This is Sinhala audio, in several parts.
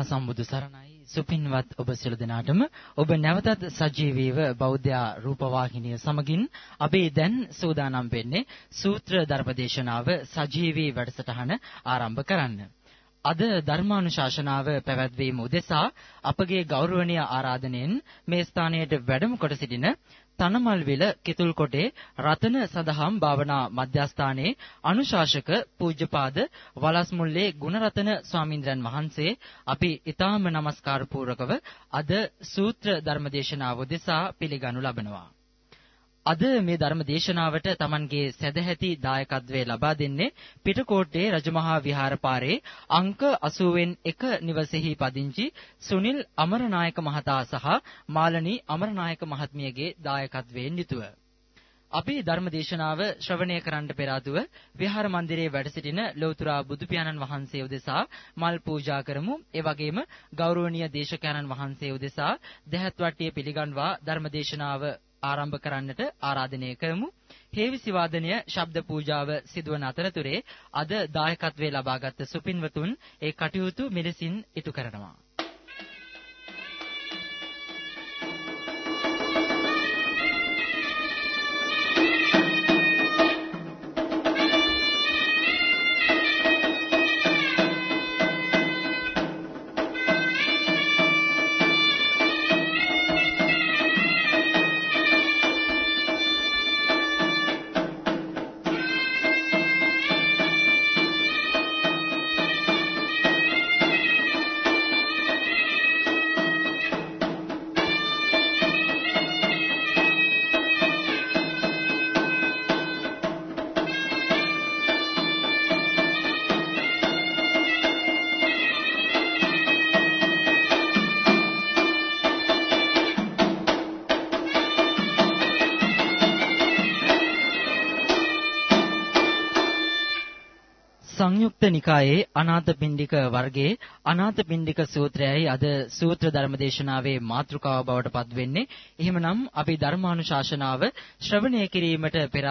සම්මා සම්බුදු සරණයි සුපින්වත් ඔබ සියලු දෙනාටම ඔබ නැවතත් සජීවීව බෞද්ධ රූපවාහිනිය සමගින් අපි දැන් සූදානම් වෙන්නේ සූත්‍ර ධර්මදේශනාව සජීවී වැඩසටහන ආරම්භ කරන්න. අද ධර්මානුශාසනාව පැවැත්වීම උදෙසා අපගේ ගෞරවනීය ආරාධනෙන් මේ ස්ථානයට වැඩම කොට සිටින තනමල්විල කිතුල්කොටේ රතන සදහම් භාවනා මධ්‍යස්ථානයේ අනුශාසක පූජ්‍යපාද වලස්මුල්ලේ ගුණරතන ස්වාමින්ද්‍රයන් වහන්සේ අපි ඊටාම নমස්කාර පූර්වකව අද සූත්‍ර ධර්මදේශනාව උදෙසා පිළිගනු ලබනවා. අද මේ ධර්ම දේශනාවට Tamanගේ සැදැහැති දායකත්වයේ ලබා දෙන්නේ පිටකොට්ටේ රජමහා විහාරපාරේ අංක 80න් 1 නිවසේහි පදිංචි සුනිල් අමරනායක මහතා සහ මාලනී අමරනායක මහත්මියගේ දායකත්වයෙන් යුතුව අපි ධර්ම දේශනාව ශ්‍රවණය කරන්නට පෙර ආතුව විහාර මන්දිරයේ වැඩ සිටින ලෞතර බුදු පියාණන් වහන්සේ උදෙසා මල් පූජා කරමු. ඒ වගේම ගෞරවනීය දේශකයන්න් වහන්සේ උදෙසා දෙහත් වට්ටිය පිළිගන්වා ධර්ම දේශනාව ආරම්භ කරන්නට ආරාධනය කරමු. හේවිසි වාදනය ශබ්ද පූජාව සිදුවන අතරතුරේ අද දායකත්වයේ ලබාගත් සුපින්වතුන් ඒ කටයුතු මෙලෙසින් ඉටු කරනවා. නිකායේ අනාථපිණ්ඩික වර්ගයේ අනාථපිණ්ඩික සූත්‍රයයි අද සූත්‍ර ධර්මදේශනාවේ මාතෘකාව බවට පත්වෙන්නේ. එහෙමනම් අපි ධර්මානුශාසනාව ශ්‍රවණය කිරීමට පෙර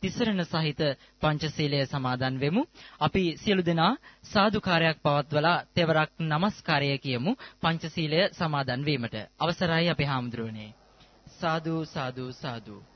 තිසරණ සහිත පංචශීලය සමාදන් වෙමු. අපි සියලු දෙනා සාදුකාරයක් පවත්වලා තෙවරක් নমස්කාරය කියමු පංචශීලය සමාදන් වීමට. අවසරයි අපේ හාමුදුරුවනේ. සාදු සාදු සාදු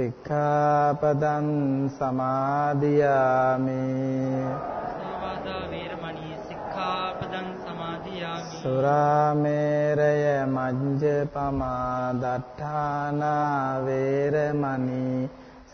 සික්ඛාපදං සමාදියාමි। සුරාමේරය මජ්ජපමා දට්ඨානා වේරමණී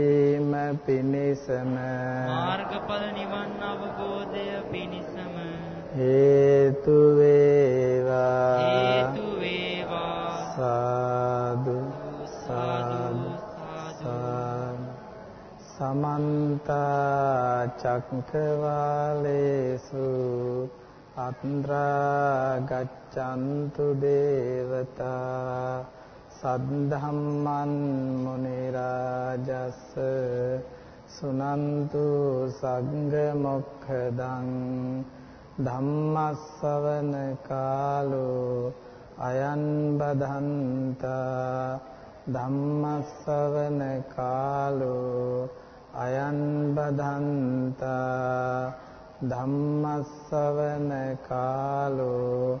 වීම පිණිසම. මාර්ගඵල නිවන් අවබෝධය පිණිසම. හේතු වේවා. හේතු වේවා. සාදු සාදු. සාදු. සමන්ත චක්කවාලේසු. අත්‍රා ගච්ඡන්තු දේවතා සද්ධම්මන් මුනි රාජස් සුනන්තු සංඝ මොක්ඛදං ධම්මස්සවන කාලෝ අයන් බදන්තා ධම්මස්සවන කාලෝ අයන් බදන්තා ධම්මස්සවන කාලෝ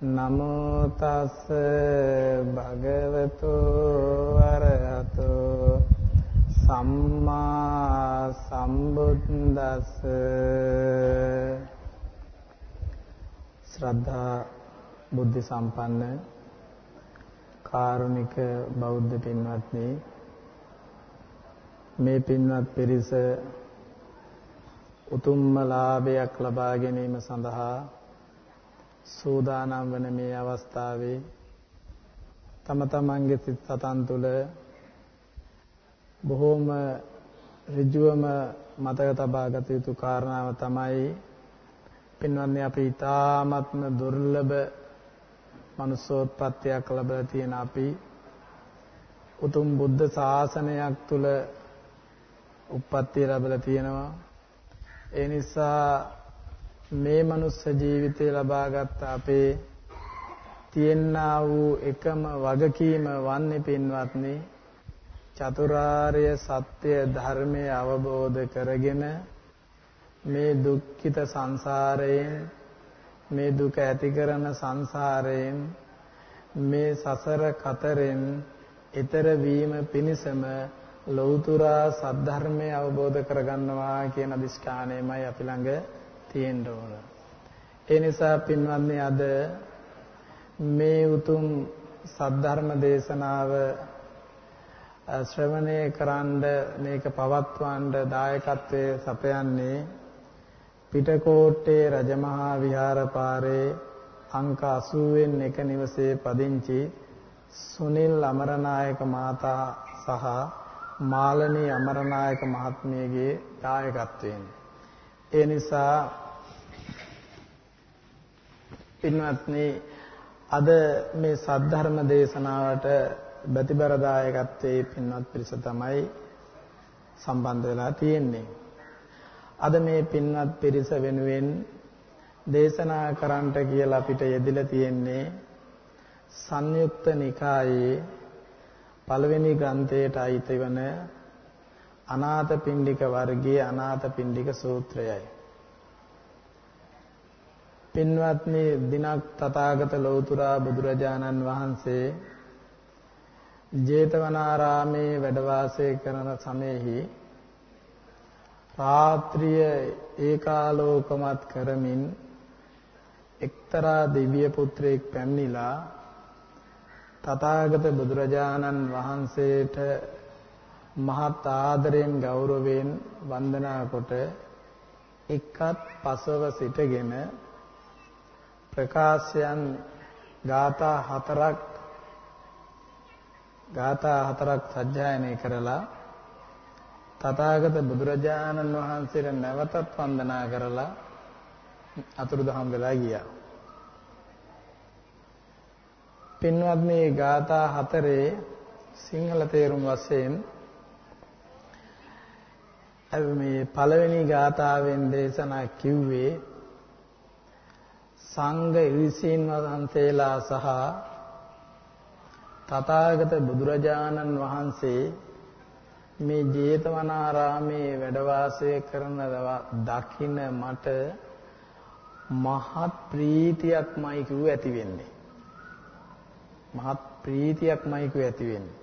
නමෝ තස්ස භගවතු අරහතු සම්මා සම්බුද්දස්ස ශ්‍රද්ධා බුද්ධ සම්පන්න කාරුණික බෞද්ධ පින්වත්නි මේ පින්වත් පිරිස උතුම්ම ලාභයක් ලබා ගැනීම සඳහා සූදානම් වන මේ අවස්ථාවේ තම තමන්ගේ සිත් සතන් තුළ බොහෝම ඍජුවම මතක තබා ගත යුතු කාරණාව තමයි පින්වත්නි අපි ඊ타ත්ම දුර්ලභ මනුස්සෝත්පත්තියක් ලැබලා තියෙන අපි උතුම් බුද්ධ ශාසනයක් තුල උප්පත්තිය ලැබලා තියෙනවා. ඒ නිසා මේ මනුස්ස ජීවිතය ලබාගත් අපේ තියෙනා වූ එකම වගකීම වන්නේ පින්වත්නි චතුරාර්ය සත්‍ය ධර්මය අවබෝධ කරගෙන මේ දුක්ඛිත සංසාරයෙන් මේ දුක ඇති කරන සංසාරයෙන් මේ සසර කතරෙන් ඊතර වීම පිණිසම ලෞතුරා සද්ධර්මය අවබෝධ කරගන්නවා කියන අදිෂ්ඨානයමයි අපි ළඟ තියෙන්න ඕන. ඒ නිසා පින්වත්නි අද මේ උතුම් සද්ධර්ම දේශනාව ශ්‍රවණය කරන්ඩ මේක පවත්වන්න දායකත්වයේ සපයන්නේ පිටකෝට්ටේ රජමහා විහාරපාරේ අංක 80 වෙනි එක නිවසේ පදිංචි සුනිල් අමරනායක මහතා සහ මාලනී අමරනායක මහත්මියගේ දායකත්වයෙන් ඒ නිසා පින්වත්නි අද මේ සද්ධර්ම දේශනාවට බතිබර දායකත්වයේ පින්වත් පිරිස තමයි සම්බන්ධ වෙලා තියෙන්නේ අද මේ පින්වත් පිරිස වෙනුවෙන් දේශනා කරන්නට කියලා අපිට යෙදිලා තියෙන්නේ සංයුක්ත නිකායේ පළවෙනි ග්‍රන්ථයට අයිති වන අනාථ පිණ්ඩික වර්ගයේ අනාථ පිණ්ඩික සූත්‍රයයි. පින්වත්නි දිනක් තථාගත ලෞතුරා බුදුරජාණන් වහන්සේ ජේතවනාරාමේ වැඩ වාසය කරන සමයේහි රාත්‍රිය ඒකාලෝකමත් කරමින් එක්තරා දිව්‍ය පුත්‍රයෙක් පැමිණිලා තථාගත බුදුරජාණන් වහන්සේට මහත් ආදරයෙන් ගෞරවයෙන් වන්දනා කොට එක්කත් පසව සිටගෙන ප්‍රකාශයන් ගාථා හතරක් ගාථා හතරක් සජ්ජායනය කරලා තථාගත බුදුරජාණන් වහන්සේට නැවතත් වන්දනා කරලා අතුරුදහන් වෙලා ගියා. පින්වත් මේ ගාථා හතරේ සිංහල තේරුම් වශයෙන් මේ පළවෙනි ගාථාවෙන් දේශනා කිව්වේ සංඝ ඉරිසීන් වහන්සේලා සහ තථාගත බුදුරජාණන් වහන්සේ මේ ජේතවනාරාමේ වැඩ වාසය කරන දකින්න මට මහත් ප්‍රීතියක්මයි කිව්ව ඇති වෙන්නේ. මහත් ප්‍රීතියක්මයි කිව්ව ඇති වෙන්නේ.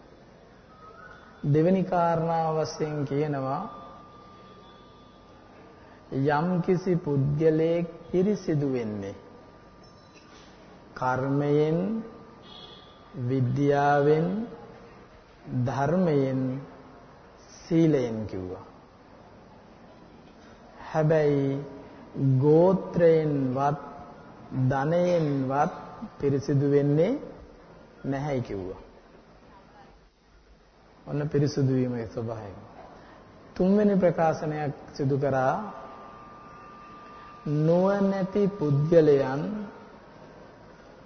දෙවෙනි කාරණාව වශයෙන් කියනවා යම් කිසි පුද්ගලයෙක් පිරිසිදු වෙන්නේ කර්මයෙන් විද්‍යාවෙන් ධර්මයෙන් සීලයෙන් කිව්වා. හැබැයි ගෝත්‍රයෙන්වත් ධනයෙන්වත් පිරිසිදු වෙන්නේ නැහැයි කිව්වා. ඔන්න පිරිසුදු වීමේ ස්වභාවය. තුන්වෙනි ප්‍රකාශනයක් සිදු කරා නුවණැති පුද්ගලයන්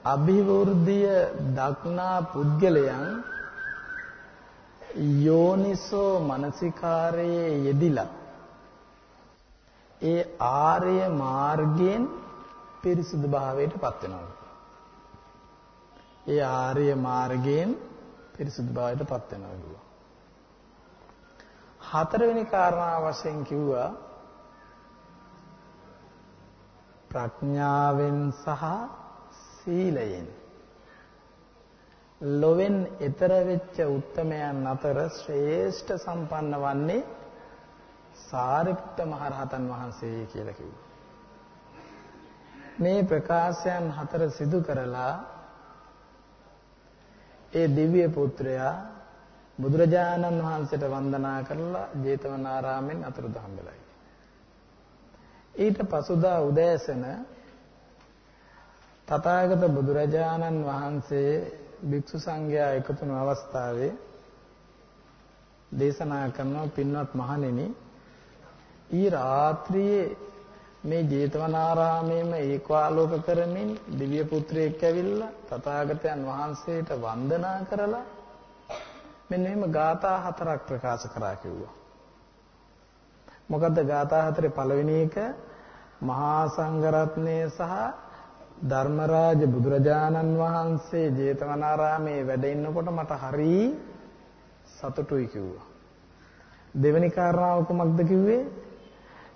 අභිවෘද්ධිය දක්නා පුද්ගලයන් යෝනිසෝ මනසිකාරයේ යෙදිලා ඒ ආර්ය මාර්ගයෙන් පිරිසුදු භාවයට පත් වෙනවා. ඒ ආර්ය මාර්ගයෙන් පිරිසුදු භාවයට පත් වෙනවා කිව්වා. හතරවෙනි කාරණාව වශයෙන් කිව්වා ප්‍රඥාවෙන් සහ සීලයෙන් ලොවෙන් ඈතර වෙච්ච උත්තමයන් අතර ශ්‍රේෂ්ඨ සම්පන්න වන්නේ සාරිපුත්ත මහරහතන් වහන්සේ කියලා කිව්වා. මේ ප්‍රකාශයන් හතර සිදු කරලා ඒ දිව්‍ය පුත්‍රයා බුදුරජාණන් වහන්සේට වන්දනා කරලා ජේතවනාරාමෙන් අතුරුදහන් වෙලා ඊට පසුදා උදෑසන තථාගත බුදුරජාණන් වහන්සේ භික්ෂු සංඝයා එකතු වන අවස්ථාවේ දේශනා කරන පින්වත් මහණෙනි ඊ රාත්‍රියේ මේ ජේතවනාරාමයේම ඒකාලෝක කරමින් දිව්‍ය පුත්‍රයෙක් ඇවිල්ලා තථාගතයන් වහන්සේට වන්දනා කරලා මෙන්න මෙහෙම ගාථා හතරක් ප්‍රකාශ කරා කිව්වා. මොකද්ද ගාථා හතරේ පළවෙනි එක මහා සංඝරත්නය සහ ධර්මරාජ බුදුරජාණන් වහන්සේ ජේතවනාරාමේ වැඩ ඉන්නකොට මට හරි සතුටුයි කිව්වා. දෙවෙනි කාරණාව කොමක්ද කිව්වේ?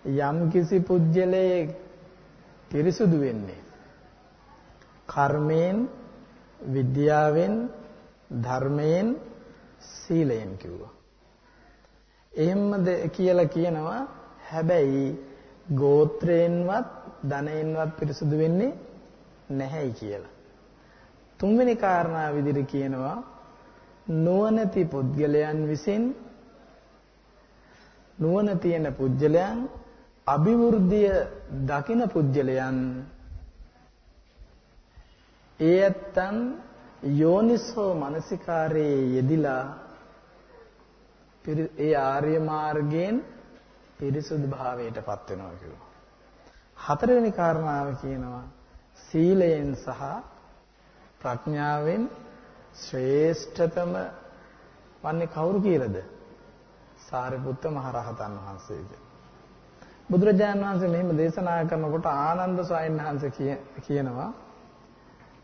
යම් කිසි පුජ්‍යලයේ පිරිසුදු වෙන්නේ කර්මයෙන් විද්‍යාවෙන් ධර්මයෙන් සීලයෙන් කිව්වා. එහෙමද කියලා කියනවා හැබැයි ගෝත්‍රයෙන්වත් ධනයෙන්වත් පිරිසුදු වෙන්නේ නැහැයි කියලා. තුන්වෙනි කාරණා විදිහට කියනවා නුවණැති පුද්ගලයන් විසින් නුවණ තියෙන පුද්ගලයන් අභිවෘද්ධිය දකින පුද්ගලයන් ඒ ඇත්තන් යෝනිසෝ මනසිකාරයේ යෙදිලා ඒ ආර්ය මාර්ගයෙන් පිරිසුදු භාවයටපත් වෙනවා කියනවා. හතරවෙනි කාරණාව කියනවා සීලයෙන් සහ ප්‍රඥාවෙන් ශ්‍රේෂ්ඨතම වන්නේ කවුරු කියලාද? සාරිපුත්ත මහරහතන් වහන්සේගේ. බුදුරජාණන් වහන්සේ මෙහෙම දේශනා කරනකොට ආනන්ද ස්වාමීන් වහන්සේ කියනවා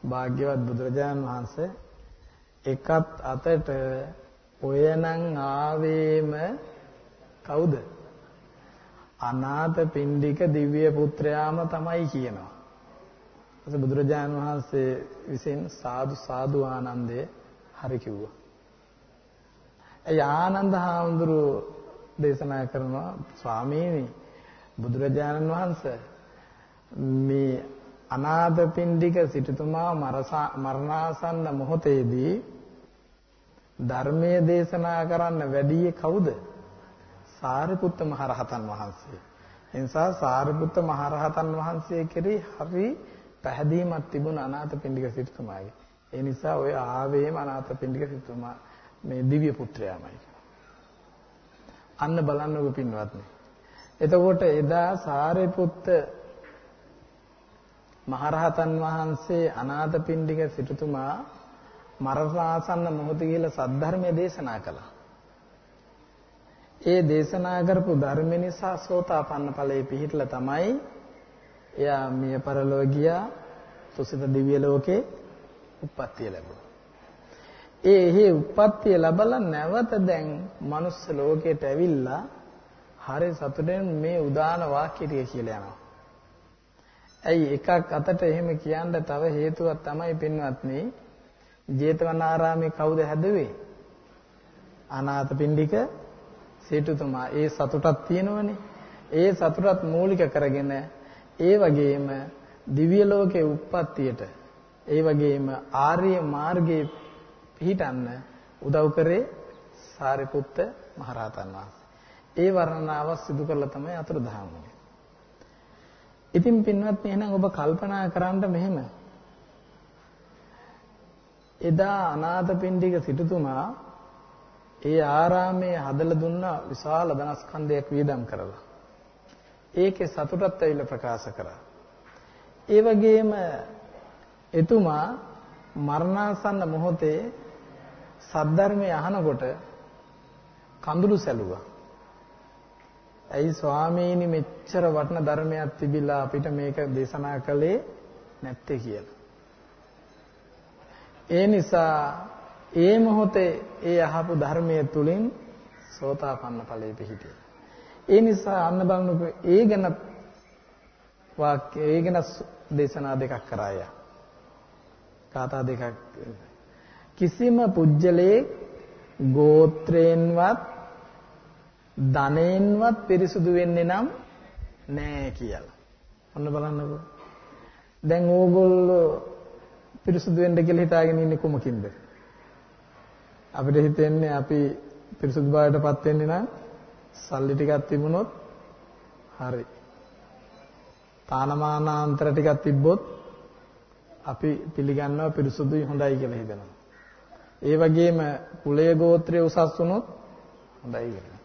භාග්‍යවත් බුදුරජාණන් වහන්සේ එකත් අතට ඔයනම් ආවේම කවුද? අනාථ පින්ඩික දිව්‍ය පුත්‍රයාම තමයි කියනවා. ඊට බුදුරජාණන් වහන්සේ විසින් සාදු සාදු ආනන්දේ හරි කිව්වා. ඒ ආනන්ද හාමුදුරුව දේශනා කරනවා ස්වාමීනි බුදුරජාණන් වහන්සේ මේ අනාථපිණ්ඩික සිටුතුමා මරණාසන්න මොහොතේදී ධර්මයේ දේශනා කරන්න වැඩියේ කවුද? සාරිපුත්ත මහරහතන් වහන්සේ. එනිසා සාරිපුත්ත මහරහතන් වහන්සේ කෙරෙහි හරි පැහැදීමක් තිබුණ අනාථපිණ්ඩික සිටුතුමාගේ. ඒ නිසා ඔය ආවේම අනාථපිණ්ඩික සිටුතුමා මේ දිව්‍ය පුත්‍රයාමයි. අන්න බලන්නකො පින්වත්නි. එතකොට එදා සාරිපුත්ත මහරහතන් වහන්සේ අනාථපිණ්ඩික සිටුතුමා මරණාසන්න මොහොත කියලා සද්ධර්මයේ දේශනා කළා. ඒ දේශනා කරපු ධර්ම නිසා සෝතාපන්න ඵලයේ පිහිටලා තමයි එයා මිය පරලෝ ගියා තුසිත දිව්‍ය ලෝකේ උප්පත්තිය ලැබුවා. ඒ එහි උප්පත්තිය ලැබලා නැවත දැන් මනුස්ස ලෝකයට ඇවිල්ලා හරි සතුටෙන් මේ උදාන වාක්‍යය කියලා යනවා. ඇයි එකක් අතට එහෙම කියන්න තව හේතුවක් තමයි පින්වත්නි ජේතවනාරාමේ කවුද හැදුවේ? අනාථපිණ්ඩික සේතුතුමා. ඒ සතුටක් තියෙනවනේ. ඒ සතුටත් මූලික කරගෙන ඒ වගේම දිව්‍ය ලෝකේ උප්පත්තියට ඒ වගේම ආර්ය මාර්ගයේ පිහිටන්න උදව් කරේ සාරිපුත්ත මහරහතන් වහන්සේ. ඒ වර්ණනාව සිදු කරලා තමයි අතුරුදහන් වුනේ. ඉතින් පින්වත්නි එහෙනම් ඔබ කල්පනා කරන්න මෙහෙම. එදා අනාථපිණ්ඩික සිටුතුමා ඒ ආරාමයේ හදලා දුන්න විශාල ධනස්කන්ධයක් වියදම් කරලා. ඒකේ සතුටත් ඇවිල්ලා ප්‍රකාශ කරා. ඒ වගේම එතුමා මරණාසන්න මොහොතේ සද්ධර්මය අහනකොට කඳුළු සැලුවා. ඇයි ස්වාමීනි මෙච්චර වටින ධර්මයක් තිබිලා අපිට මේක දේශනා කළේ නැත්තේ කියලා. ඒ නිසා ඒ මොහොතේ ඒ අහපු ධර්මයේ තුලින් සෝතාපන්න ඵලයේ පිහිටියා. ඒ නිසා අන්න බලනකො ඒ ගැන වාක්‍ය ඒ ගැන දේශනා දෙකක් කරාය. කාථා දෙකක් කිසිම පුජ්‍යලේ ගෝත්‍රයෙන්වත් ධනෙන්වත් පිරිසුදු වෙන්නේ නම් නෑ කියලා. ඔන්න බලන්නකෝ. දැන් ඕගොල්ලෝ පිරිසුදු වෙන්න කියලා හිතාගෙන ඉන්නේ කොමකින්ද? අපිට හිතෙන්නේ අපි පිරිසුදු බවටපත් වෙන්නේ නම් සල්ලි ටිකක් තිබුණොත් හරි. තානමානාන්තර ටිකක් තිබ්බොත් අපි පිළිගන්නවා පිරිසුදුයි හොඳයි කියලා හිතනවා. ඒ වගේම කුලය ගෝත්‍රය උසස් වුණොත් හොඳයි කියලා.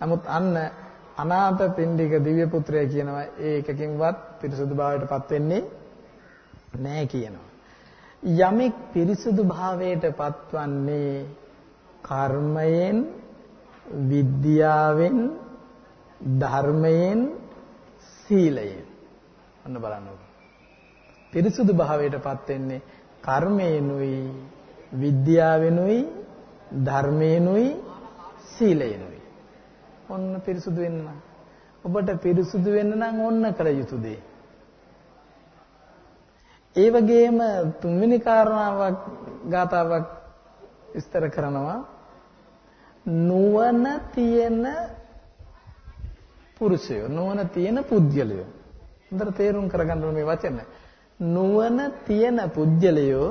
නමුත් අන්න අනාථ පින්ඩික දිව්‍ය පුත්‍රය කියනවා ඒ එකකින්වත් පිරිසුදු භාවයටපත් වෙන්නේ නැහැ කියනවා. යමෙක් පිරිසුදු භාවයට පත්වන්නේ කර්මයෙන් විද්‍යාවෙන් ධර්මයෙන් සීලයෙන්. අන්න බලන්නකො පිරිසුදු භාවයටපත් වෙන්නේ කර්මයෙන්ුයි විද්‍යාවෙන්ුයි ධර්මයෙන්ුයි සීලයෙන්ුයි. ඔන්න පිරිසුදු වෙන්න ඔබට පිරිසුදු වෙන්න නම් ඔන්න කළ යුතු දේ. ඒ වගේම තුන්වෙනි කාරණාවක් ගාතාවක් විස්තර කරනවා. නුවණ තියෙන පුරුෂයෝ නුවණ තියෙන පුද්ගලයෝ. හොඳට තේරුම් කරගන්න මේ වචන. නුවණ තියෙන පුද්ගලයෝ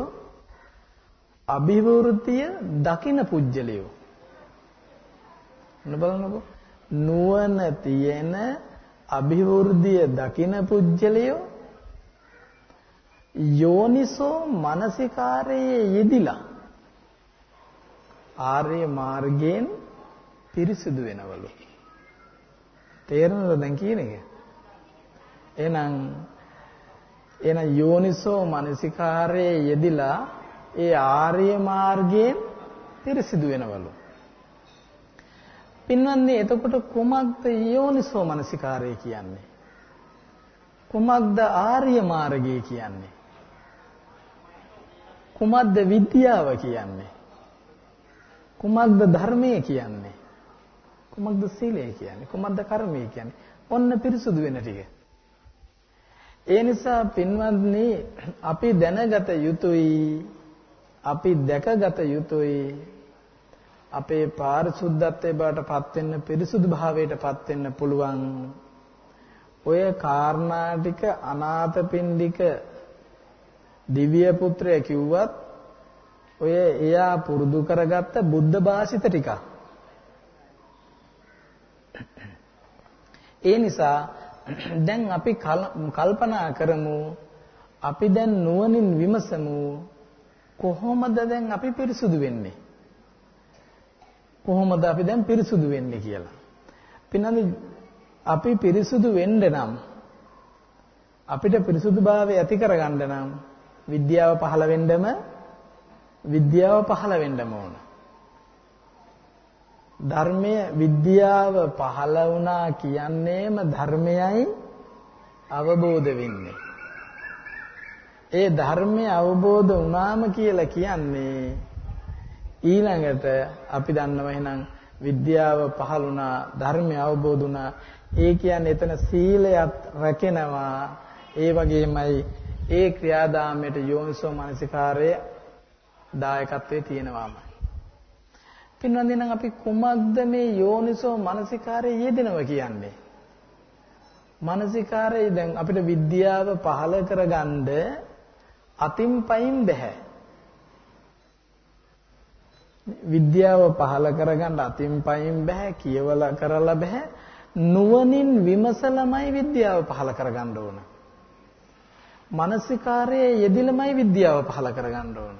අභිවෘද්ධිය දකින පුද්ගලයෝ. බලන්නකෝ. නුවණ තියෙන අභිවෘද්ධිය දකින පුද්ගලයෝ යෝනිසෝ මානසිකාරයේ යෙදිලා ආර්ය මාර්ගයෙන් පිරිසිදු වෙනවලු. තේරෙනවද දැන් කියන එක? එහෙනම් එහෙනම් යෝනිසෝ මානසිකාරයේ යෙදිලා ඒ ආර්ය මාර්ගයෙන් පිරිසිදු වෙනවලු. පින්වත්නි එතකොට කුමක්ද යෝනිසෝ මානසිකාරය කියන්නේ? කුමක්ද ආර්ය මාර්ගය කියන්නේ? කුමක්ද විද්‍යාව කියන්නේ? කුමක්ද ධර්මය කියන්නේ? කුමක්ද සීලය කියන්නේ? කුමක්ද කර්මය කියන්නේ? ඔන්න පිරිසුදු වෙන ටික. ඒ නිසා පින්වත්නි අපි දැනගත යුතුයි අපි දැකගත යුතුයි අපේ පාරිශුද්ධත්වයේ බාටපත් වෙන්න පිරිසුදු භාවයටපත් වෙන්න පුළුවන් ඔය කාරණා ටික අනාථපිණ්ඩික දිව්‍ය පුත්‍රය කිව්වත් ඔය එයා පුරුදු කරගත්ත බුද්ධ භාෂිත ටික. ඒ නිසා දැන් අපි කල්පනා කරමු අපි දැන් නුවණින් විමසමු කොහොමද දැන් අපි පිරිසුදු වෙන්නේ? කොහොමද අපි දැන් පිරිසුදු වෙන්නේ කියලා. පින්නන්නේ අපි පිරිසුදු වෙන්න නම් අපිට පිරිසුදුභාවය ඇති කරගන්න නම් විද්‍යාව පහළ වෙන්නම විද්‍යාව පහළ වෙන්නම ඕන. ධර්මය විද්‍යාව පහළ වුණා කියන්නේම ධර්මයයි අවබෝධ වෙන්නේ. ඒ ධර්මය අවබෝධ වුණාම කියලා කියන්නේ ඊළඟට අපි දන්නවා එහෙනම් විද්‍යාව පහළ වුණා ධර්මය අවබෝධ වුණා ඒ කියන්නේ එතන සීලයත් රැකෙනවා ඒ වගේමයි ඒ ක්‍රියාදාමයට යෝනිසෝ මනසිකාරයේ දායකත්වයේ තියෙනවාමයි පින්වන්දි නම් අපි කුමක්ද මේ යෝනිසෝ මනසිකාරයේ යෙදෙනවා කියන්නේ මනසිකාරය දැන් අපිට විද්‍යාව පහළ කරගන්න අතින් පයින් බෑ විද්‍යාව පහල කරගන්න අතින් පයින් බෑ කියවලා කරලා බෑ නුවණින් විමසලමයි විද්‍යාව පහල කරගන්න ඕන. මානසිකාරයේ යෙදිලමයි විද්‍යාව පහල කරගන්න ඕන.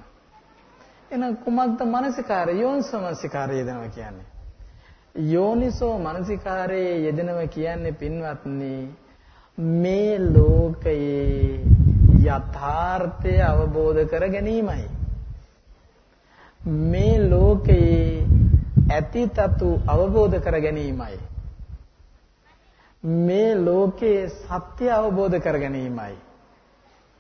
එහෙනම් කුමක්ද මානසිකාරය යෝනිසෝ මානසිකාරය යෙදෙනවා කියන්නේ? යෝනිසෝ මානසිකාරයේ යෙදෙනවා කියන්නේ පින්වත්නි මේ ලෝකයේ යථාර්ථය අවබෝධ කර ගැනීමයි. මේ ලෝකයේ ඇති තතු අවබෝධ කර ගැනීමයි. මේ ලෝකයේ සත්‍ය අවබෝධ කර ගැනීමයි.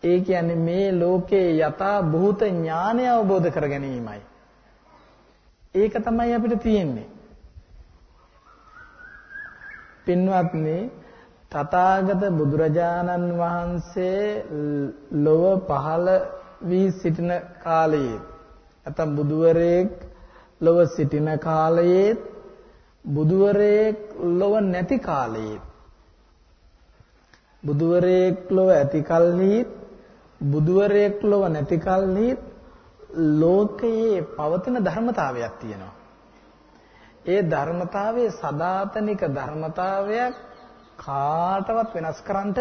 ඒ කියන්නේ මේ ලෝකයේ යථා භූත ඥානය අවබෝධ කර ගැනීමයි. ඒක තමයි අපිට තියෙන්නේ. පින්වත්නි තථාගත බුදුරජාණන් වහන්සේ ලොව පහළ වී සිටින කාලයේ නැත්නම් බුදුවරයෙක් ලොව සිටින කාලයේ බුදුවරයෙක් ලොව නැති කාලයේ බුදුවරයෙක් ලොව ඇති කල්හි බුදුවරයෙක් ලොව නැති කල්හි ලෝකයේ පවතින ධර්මතාවයක් තියෙනවා. ඒ ධර්මතාවයේ සදාතනික ධර්මතාවයක් කාටවත් වෙනස් කරන්න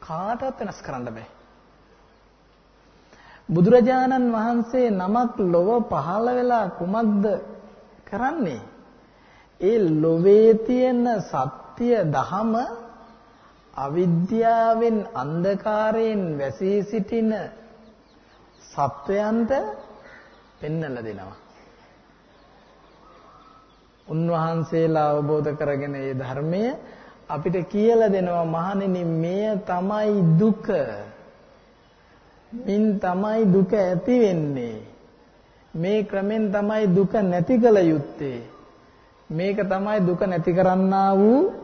කාටවත් වෙනස් කරන්න බෑ. බුදුරජාණන් වහන්සේ නමක් ලොව පහළ වෙලා කුමක්ද කරන්නේ? ඒ ලොවේ තියෙන සත්‍ය දහම අවිද්‍යාවෙන් අන්ධකාරයෙන් වැසී සිටින සත්වයන්ට පෙන්වලා දෙනවා. උන්වහන්සේලා අවබෝධ කරගෙන මේ ධර්මය අපිට කියලා දෙනවා මහණෙනි මෙය තමයි දුක. මින් තමයි දුක ඇති වෙන්නේ. මේ ක්‍රමෙන් තමයි දුක නැති කළ යුත්තේ. මේක තමයි දුක නැති කරන්නා වූ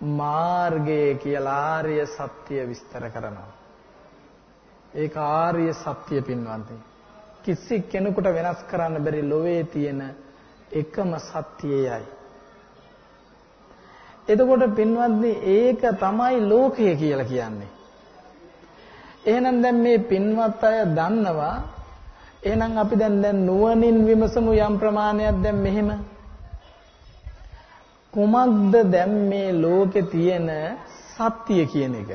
මාර්ගය කියලා ආර්ය සත්‍ය විස්තර කරනවා. ඒක ආර්ය සත්‍ය පින්වන්තේ. කිසි කෙනෙකුට වෙනස් කරන්න බැරි ලෝවේ තියෙන එකම සත්‍යයයි. එතකොට පින්වත්නි ඒක තමයි ලෝකය කියලා කියන්නේ. එහෙනම් දැන් මේ පින්වත් අය දන්නවා එහෙනම් අපි දැන් දැන් නුවණින් විමසමු යම් ප්‍රමාණයක් දැන් මෙහෙම කුමක්ද දැන් මේ ලෝකේ තියෙන සත්‍ය කියන එක?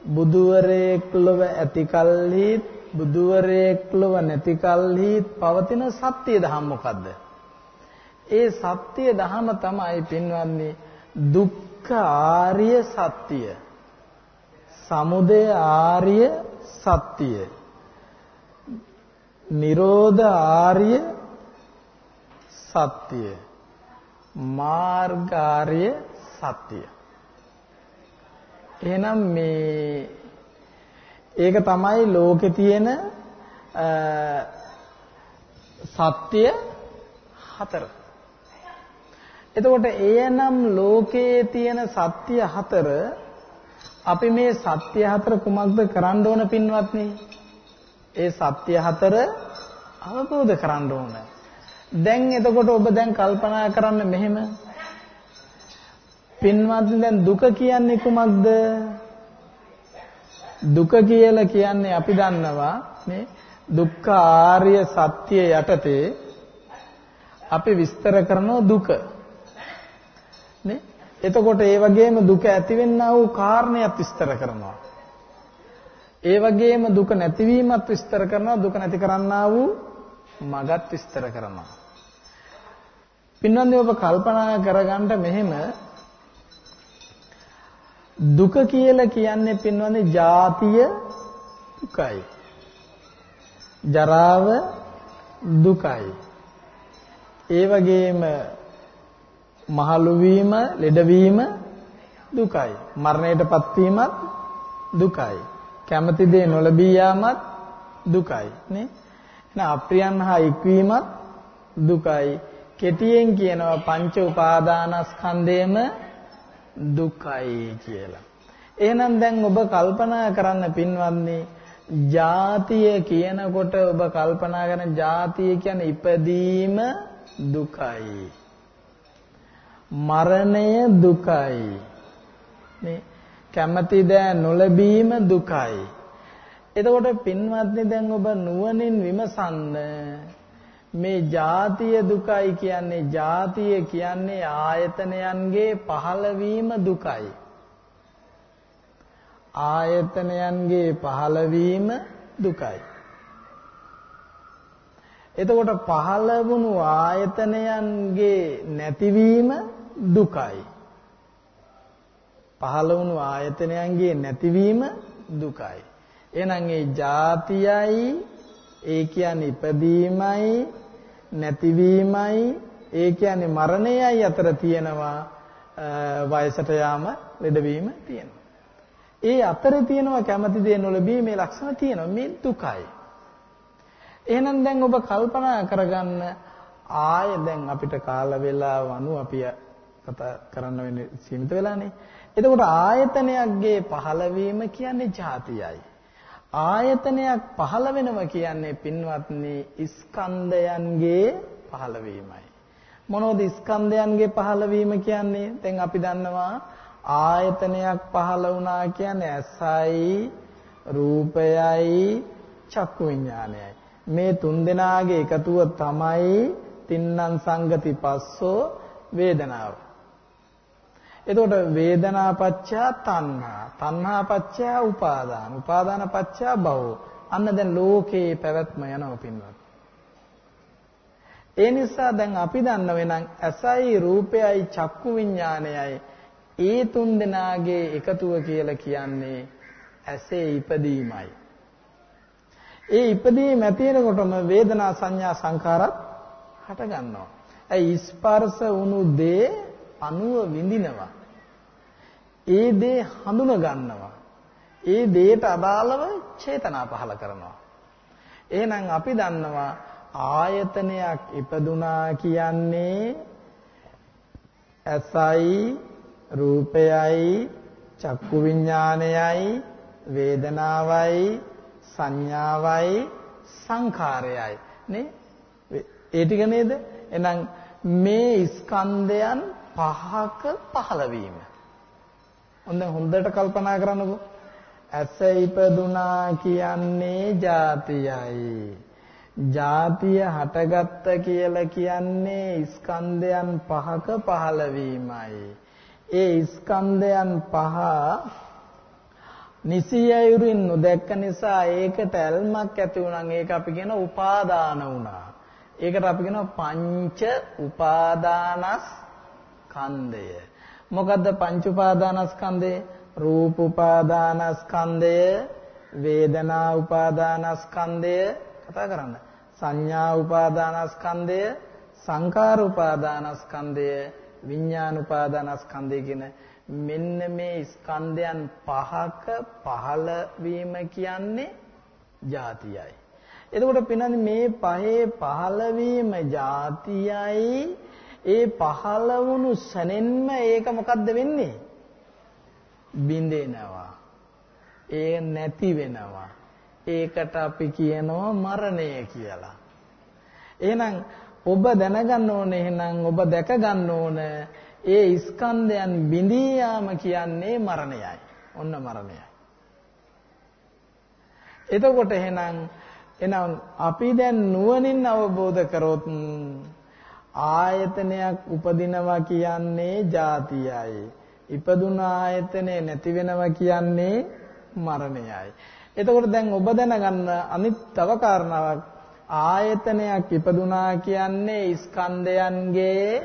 බුදුවරයෙක් ලොව ඇති කල්හි බුදුවරයෙක් ලොව නැති කල්හි පවතින සත්‍ය දහම් මොකද්ද? ඒ සත්‍ය දහම තමයි පින්වත්නි දුක්ඛ ආර්ය සත්‍ය සමුදය ආර්ය සත්‍ය නිරෝධ ආර්ය සත්‍ය. මාර්ග ආර්ය සත්‍ය එහෙනම් මේ ඒක තමයි ලෝකේ තියෙන සත්‍ය හතර එතකොට එයනම් ලෝකයේ තියෙන සත්‍ය හතර අපි මේ සත්‍ය හතර කුමක්ද කරන්න ඕන පින්වත්නි? ඒ සත්‍ය හතර අවබෝධ කරන්න ඕන. දැන් එතකොට ඔබ දැන් කල්පනා කරන්න මෙහෙම. පින්වත්නි දැන් දුක කියන්නේ කුමක්ද? දුක කියලා කියන්නේ අපි දන්නවා මේ දුක්ඛ ආර්ය සත්‍ය යටතේ අපි විස්තර කරන දුක නේ එතකොට ඒ වගේම දුක ඇතිවෙන්නා වූ කාරණයක් විස්තර කරනවා ඒ වගේම දුක නැතිවීමත් විස්තර කරනවා දුක නැති කරන්නා වූ මගත් විස්තර කරනවා පින්වන්දි ඔබ කල්පනා කරගන්න මෙහෙම දුක කියලා කියන්නේ පින්වන්දි ජාතිය දුකයි. ජරාව දුකයි. ඒ වගේම මහලු වීම, ලෙඩවීම දුකයි. මරණයටපත් වීමත් දුකයි. කැමති දේ නොලැබී යාමත් දුකයි නේ. එහෙනම් අප්‍රියන් හා එක්වීමත් දුකයි. කෙටියෙන් කියනවා පංච උපාදානස්කන්ධයම දුකයි කියලා. එහෙනම් දැන් ඔබ කල්පනා කරන්න පින්වත්නි ජාතිය කියනකොට ඔබ කල්පනා කරන ජාතිය කියන්නේ ඉපදීම දුකයි. මරණය දුකයි. මේ කැමැති දෑ නොලැබීම දුකයි. එතකොට පින්වත්නි දැන් ඔබ නුවණින් විමසන්න මේ ජාතිය දුකයි කියන්නේ ජාතිය කියන්නේ ආයතනයන්ගේ පහළවීම දුකයි. ආයතනයන්ගේ පහළවීම දුකයි. එතකොට පහළ වුණු ආයතනයන්ගේ නැතිවීම දුකයි. පහළ වුණු ආයතනයන්ගේ නැතිවීම දුකයි. එහෙනම් ඒ ජාතියයි ඒ කියන්නේ ඉපදීමයි නැතිවීමයි ඒ කියන්නේ මරණයයි අතර තියෙනවා වයසට යාම ලෙඩවීම තියෙනවා. ඒ අතරේ තියෙනවා කැමැති දේ නොලැබී මේ ලක්ෂණ තියෙනවා මේ දුකයි. එහෙනම් දැන් ඔබ කල්පනා කරගන්න ආය දැන් අපිට කාල වේලාව අනුව අපි කතා කරන්න වෙන්නේ සීමිත වෙලානේ. එතකොට ආයතනයක්ගේ පහළවීම කියන්නේ ಜಾතියයි. ආයතනයක් පහළ වෙනවා කියන්නේ පින්වත්නි ස්කන්ධයන්ගේ පහළවීමයි. මොනවද ස්කන්ධයන්ගේ පහළවීම කියන්නේ? දැන් අපි දන්නවා ආයතනයක් පහළ වුණා කියන්නේ ඇසයි, රූපයයි, චක්කු විඥානයයි. මේ තුන් දෙනාගේ එකතුව තමයි තින්නම් සංගති පස්සෝ වේදනාව. එතකොට වේදනා පච්චා තණ්හා. තණ්හා පච්චා උපාදාන. උපාදාන පච්චා භව අන්න දැන් ලෝකේ පැවැත්ම යනවා පින්වත්. ඒ නිසා දැන් අපි දන්නව නම් ඇසයි රූපයයි චක්කු විඥානයයි ඒ තුන් දෙනාගේ එකතුව කියලා කියන්නේ ඇසේ ඉපදීමයි. ඒ ඉපදීම ඇති වෙනකොටම වේදනා සංඥා සංකාරත් හට ගන්නවා. ඒ ස්පර්ශ වුණු දේ අනුව විඳිනවා. ඒ දේ හඳුන ගන්නවා. ඒ දේට අදාළව චේතනා පහල කරනවා. එහෙනම් අපි දන්නවා ආයතනයක් ඉපදුනා කියන්නේ ඇසයි රූපයයි චක්කු විඥානයයි වේදනාවයි සංඥාවයි සංඛාරයයි නේ ඒ ටික නේද එහෙනම් මේ ස්කන්ධයන් පහක පහළවීම හොඳ හොඳට කල්පනා කරන්නකෝ. ඇස ඉපදුනා කියන්නේ ಜಾතියයි. ಜಾතිය හටගත්ත කියලා කියන්නේ ස්කන්ධයන් පහක පහළවීමයි. ඒ ස්කන්ධයන් පහ නිසියයුරින් නොදැක්ක නිසා ඒකට ඇල්මක් ඇති වුණා. ඒක අපි කියන උපාදාන වුණා. ඒකට අපි කියනවා පංච උපාදානස්කන්ධය. මොකද්ද පංච උපාදානස්කන්ධය? රූප උපාදානස්කන්ධය, වේදනා උපාදානස්කන්ධය කතා කරන්න. සංඥා උපාදානස්කන්ධය, සංකාර උපාදානස්කන්ධය, විඥාන උපාදානස්කන්ධය කියන මෙන්න මේ ස්කන්ධයන් පහක පහළ වීම කියන්නේ ಜಾතියයි. එතකොට පින්නන්නේ මේ පහේ පහළ වීම ಜಾතියයි ඒ පහළ වුණු සැනෙන්ම ඒක මොකද්ද වෙන්නේ? බිඳෙනවා. ඒ නැති වෙනවා. ඒකට අපි කියනවා මරණය කියලා. එහෙනම් ඔබ දැනගන්න ඕනේ එහෙනම් ඔබ දැක ගන්න ඕන ඒ ස්කන්ධයන් බිඳී යාම කියන්නේ මරණයයි. ඔන්න මරණයයි. එතකොට එහෙනම් එහෙනම් අපි දැන් නුවණින් අවබෝධ කරොත් ආයතනයක් උපදිනවා කියන්නේ ಜಾතියයි. ඉපදුන ආයතනේ නැති වෙනවා කියන්නේ මරණයයි. එතකොට දැන් ඔබ දැනගන්න අනිත් තව කාරණාවක් ආයතනයක් ඉපදුනා කියන්නේ ස්කන්ධයන්ගේ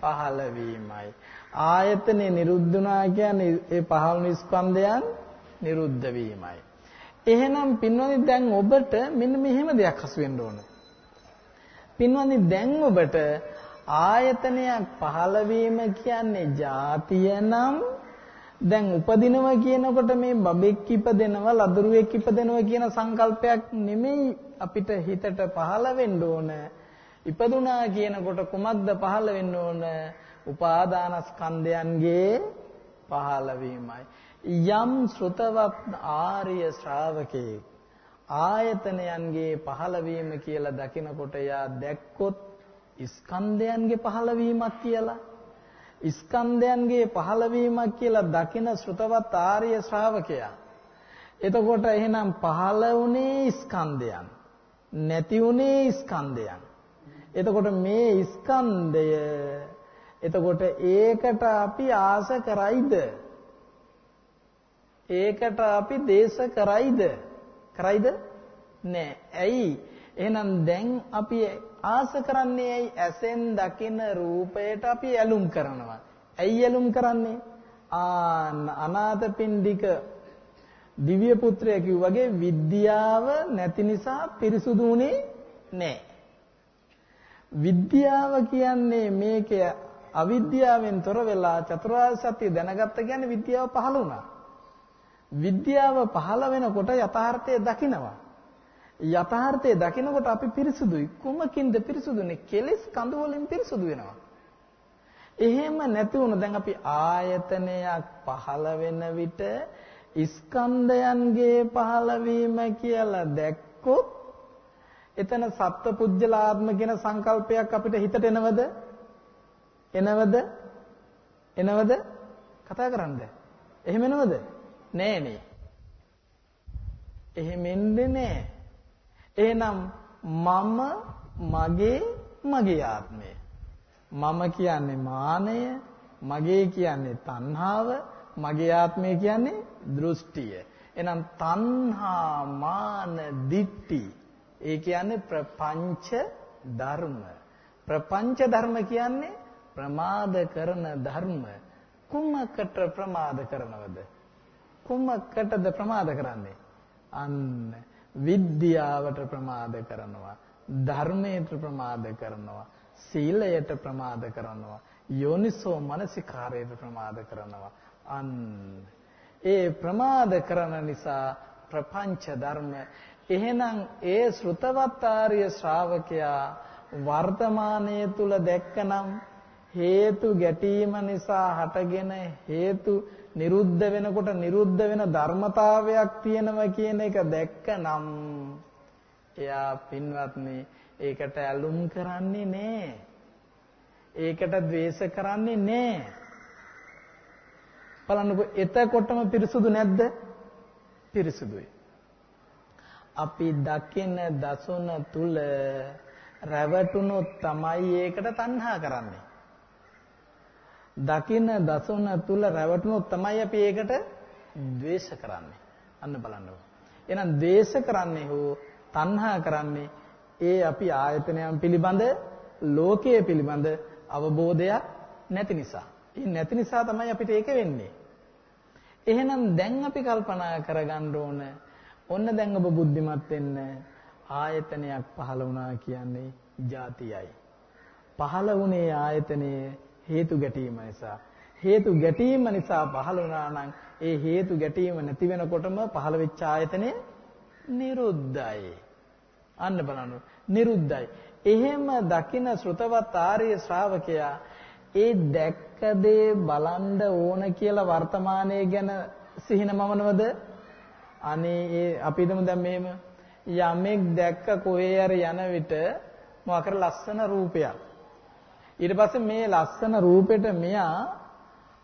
පහළවීමයි. ආයතනේ නිරුද්ධුනා කියන්නේ ඒ පහළ ස්කන්ධයන් නිරුද්ධ වීමයි. එහෙනම් පින්වත්නි දැන් ඔබට මෙන්න මෙහෙම දෙයක් හසු වෙන්න ඕන. පින්වත්නි දැන් ඔබට ආයතනයක් පහළ වීම කියන්නේ ಜಾතිය නම් දැන් උපදිනවා කියනකොට මේ බබෙක් ඉපදෙනවා ලදරුවෙක් ඉපදෙනවා කියන සංකල්පයක් නෙමෙයි අපිට හිතට පහළ වෙන්න ඕන. ඉපදුනා කියනකොට කුමක්ද පහළ වෙන්න ඕන? උපාදානස්කන්ධයන්ගේ පහළ වීමයි. යම් ශ්‍රුතවත් ආර්ය ශ්‍රාවකෙක් ආයතනයන්ගේ පහළවීම කියලා දකිනකොට යා දැක්කොත් ස්කන්ධයන්ගේ පහළවීමක් කියලා. ස්කන්ධයන්ගේ පහළවීමක් කියලා දකින ශ්‍රුතවත් ආර්ය ශ්‍රාවකයා. එතකොට එහෙනම් පහළ වුණේ ස්කන්ධයන් නැති වුණේ ස්කන්ධයන්. එතකොට මේ ස්කන්ධය එතකොට ඒකට අපි ආස කරයිද? ඒකට අපි දේශ කරයිද? කරයිද? නෑ. ඇයි? එහෙනම් දැන් අපි ආස කරන්නේ ඇයි? ඇසෙන් දකින රූපයට අපි ඇලුම් කරනවා. ඇයි ඇලුම් කරන්නේ? ආ අනාථපිණ්ඩික දිව්‍ය පුත්‍රයා කිව්වාගේ විද්‍යාව නැති නිසා පිරිසුදු උනේ නෑ. විද්‍යාව කියන්නේ මේකේ අවිද්‍යාවෙන් තොර වෙලා චතුරාර්ය සත්‍ය දැනගත්ත කියන්නේ විද්‍යාව පහළ වුණා. විද්‍යාව පහළ වෙනකොට යථාර්ථය දකිනවා. යථාර්ථය දකිනකොට අපි පිරිසුදුයි. කුමකින්ද පිරිසුදුනේ? කෙලෙස් කඳු වලින් පිරිසුදු වෙනවා. එහෙම නැති වුණ දැන් අපි ආයතනයක් පහළ වෙන විට ස්කන්ධයන්ගේ පහළවීම කියලා දැක්කොත් එතන සත්පුජ්‍යලාත්ම කියන සංකල්පයක් අපිට හිතට එනවද? එනවද? එනවද? කතා කරන්න. එහෙම එනවද? නෑනේ. එහෙම එන්නේ නෑ. එහෙනම් මම මගේ මගේ ආත්මය. මම කියන්නේ මානය, මගේ කියන්නේ තණ්හාව, මගේ ආත්මය කියන්නේ දෘෂ්ටිය. එහෙනම් තණ්හා මාන දිට්ටි ඒ කියන්නේ ප්‍රපංච ධර්ම. ප්‍රපංච ධර්ම කියන්නේ ප්‍රමාද කරන ධර්ම. කුමකට ප්‍රමාද කරනවද? කුමකටද ප්‍රමාද කරන්නේ? අන්න විද්‍යාවට ප්‍රමාද කරනවා. ධර්මයට ප්‍රමාද කරනවා. සීලයට ප්‍රමාද කරනවා. යෝනිසෝ මනසිකාරයට ප්‍රමාද කරනවා. අන්න ඒ ප්‍රමාද කරන නිසා ප්‍රපංච ධර්ම එහෙනම් ඒ ශ්‍රුතවත් ආර්ය ශ්‍රාවකයා වර්තමානයේ තුල දැක්කනම් හේතු ගැටීම නිසා හටගෙන හේතු නිරුද්ධ වෙනකොට නිරුද්ධ වෙන ධර්මතාවයක් තියෙනවා කියන එක දැක්කනම් එයා පින්වත්නි ඒකට ඇලුම් කරන්නේ නෑ. ඒකට ද්වේෂ කරන්නේ නෑ. බලන්නකො එතකොටම පිරිසුදු නැද්ද? පිරිසුදුයි. අපි දකින දසුන තුල රැවටුනොත් තමයි ඒකට තණ්හා කරන්නේ. දකින දසුන තුල රැවටුනොත් තමයි අපි ඒකට ද්වේෂ කරන්නේ. අන්න බලන්න. එහෙනම් ද්වේෂ කරන්නේ හෝ තණ්හා කරන්නේ ඒ අපි ආයතනයන් පිළිබඳ ලෝකයේ පිළිබඳ අවබෝධයක් නැති නිසා. ඒ නැති නිසා තමයි අපිට ඒක වෙන්නේ. එහෙනම් දැන් අපි කල්පනා කරගන්න ඕන ඔන්න දැන් ඔබ බුද්ධිමත් වෙන්න ආයතනයක් පහළ වුණා කියන්නේ ಜಾතියයි. පහළ වුණේ ආයතනයේ හේතු ගැටීම නිසා හේතු ගැටීම නිසා පහළ වුණා නම් ඒ හේතු ගැටීම නැති වෙනකොටම පහළ වෙච්ච ආයතනය නිරුද්ධයි. අන්න බලන්න නිරුද්ධයි. එහෙම දකින ශ්‍රුතවත් ආර්ය ශ්‍රාවකයා ඒ දැක්ක දේ බලන්න ඕන කියලා වර්තමානයේ ගැන සිහිනමවනවද? අනේ ඒ අපි හිතමු දැන් මෙහෙම යමෙක් දැක්ක කොහේ හරි යන විට මොකක් ලස්සන රූපයක් ඊට පස්සේ මේ ලස්සන රූපෙට මෙයා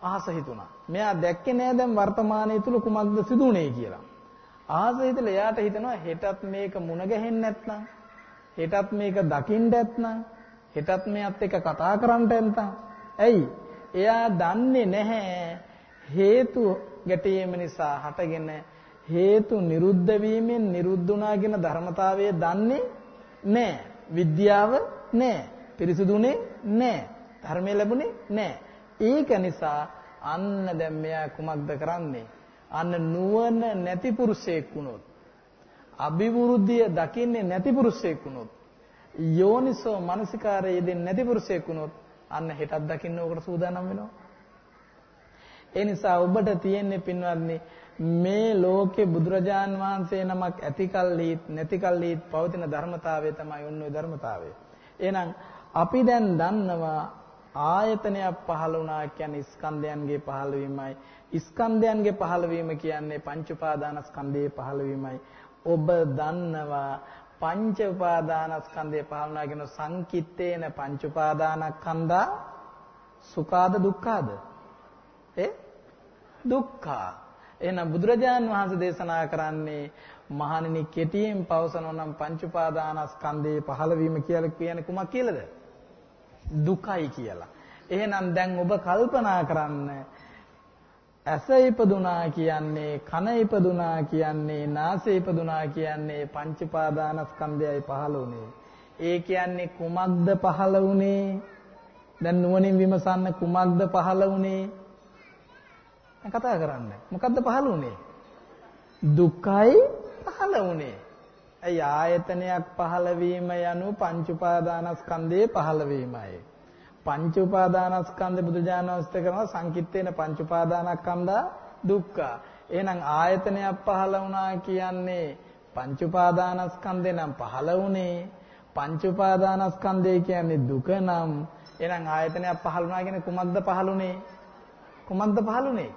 ආස හිතුණා. මෙයා දැක්කේ නෑ දැන් වර්තමානයේ තුල කුමක්ද සිදුුනේ කියලා. ආස හිතලා එයාට හිතනවා හෙටත් මේක මුණ ගැහෙන්නේ නැත්නම් හෙටත් මේක දකින්න නැත්නම් හෙටත් මෙයත් එක්ක කතා කරන්න නැත්නම් ඇයි එයා දන්නේ නැහැ හේතු ගැටීම නිසා හටගෙන හේතු නිරුද්ධ වීමෙන් නිරුද්ධුණා කියන ධර්මතාවය දන්නේ නැහැ විද්‍යාව නැහැ පිරිසුදුනේ නැහැ ධර්මය ලැබුණේ නැහැ ඒක නිසා අන්න දැන් මෙයා කුමක්ද කරන්නේ? අන්න නුවණ නැති පුරුෂයෙක් වුණොත් අභිවෘද්ධිය දකින්නේ නැති පුරුෂයෙක් වුණොත් යෝනිසෝ මනසිකාරය යෙදෙන්නේ නැති පුරුෂයෙක් වුණොත් අන්න හෙටක් දකින්න ඕකට සූදානම් වෙනවා. ඒ නිසා ඔබට තියෙන්නේ පින්වත්නි මේ ලෝකේ බුදුරජාන් වහන්සේ නමක් ඇති කල්ලිත් නැති කල්ලිත් පවතින ධර්මතාවය තමයි ඔන්න ඔය ධර්මතාවය. එහෙනම් අපි දැන් දන්නවා ආයතනයක් පහළ වුණා කියන්නේ ස්කන්ධයන්ගේ පහළවීමයි. ස්කන්ධයන්ගේ පහළවීම කියන්නේ පංච උපාදානස්කන්ධයේ පහළවීමයි. ඔබ දන්නවා පංච උපාදානස්කන්ධයේ පහළ වුණා කියන සංකිට්ඨේන පංච උපාදානස්කන්ධා සුඛාද දුක්ඛාද? ඒ දුක්ඛා. එහෙනම් බුදුරජාන් වහන්සේ දේශනා කරන්නේ මහණෙනි කෙටියෙන් පවසනවා නම් පංච උපාදානස්කන්ධයේ පහළවීම කියලා කියන්නේ කුමක් කියලාද? දුකයි කියලා. එහෙනම් දැන් ඔබ කල්පනා කරන්න ඇස ඉපදුනා කියන්නේ කන ඉපදුනා කියන්නේ නාසය ඉපදුනා කියන්නේ පංච පාදානස්කන්ධයයි පහළ වුනේ. ඒ කියන්නේ කුමක්ද පහළ වුනේ? දැන් නුවණින් විමසන්න කුමක්ද පහළ වුනේ? කතා කරන්න. මොකද්ද පහළ වුනේ? දුකයි පහළ වුනේ. ඇයි ආයතනයක් පහළ වීම යනු පංච උපාදානස්කන්ධයේ පහළ වීමයි. පංච උපාදානස්කන්ධ බුදුජානනාස්ත කරන සංකිට්ඨේන පංච උපාදානස්කන්ධා දුක්ඛ. එහෙනම් ආයතනයක් පහළ වුණා කියන්නේ පංච උපාදානස්කන්ධේ නම් පහළ වුණේ පංච උපාදානස්කන්ධය කියන්නේ දුක නම් එහෙනම් ආයතනයක් පහළ වුණා කියන්නේ කුමක්ද පහළුනේ? කුමක්ද පහළුනේ?